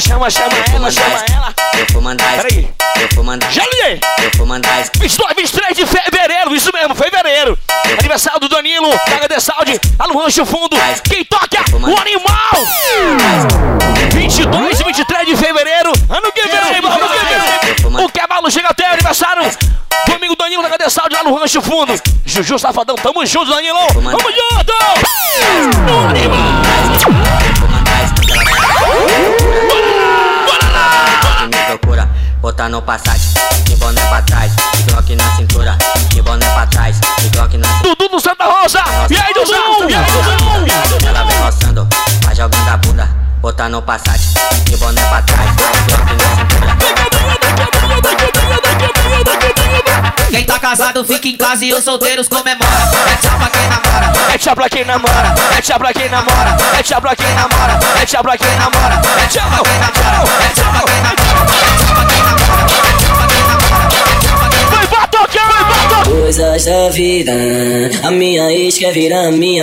Chama, chama, chama ela, chama ela. Eu vou mandar. Peraí. Eu vou mandar. Já liguei. Eu vou mandar. 22, 23 de fevereiro, isso mesmo, fevereiro. Aniversário do Danilo, Caga de Saúde, no Rancho Fundo. Quem toca? O Animal! 22 e 23 de fevereiro, ano que vem, ano que vem. O cavalo chega até aniversário. Domingo Danilo, Caga de Saúde, lá no Rancho Fundo. Juju Safadão, tamo junto, Danilo. Tamo junto! O Animal! Botar no Passat, de boné pra trás, de Glock na cintura, de boné pra trás, de Glock na cintura. Dudu do Santa Rosa! E aí, Dudão? E aí, Dudão? Ela vem roçando, vai jogando a bunda, botar no Passat, de boné pra trás, de Glock na cintura. Quem tá casado fica em casa e os solteiros comemora. É tchau pra quem namora. É tchau pra quem namora, é tchau pra quem namora, é tchau pra quem namora, é tchau pra quem namora, é é Coisas da vida, a minha ex quer virar minha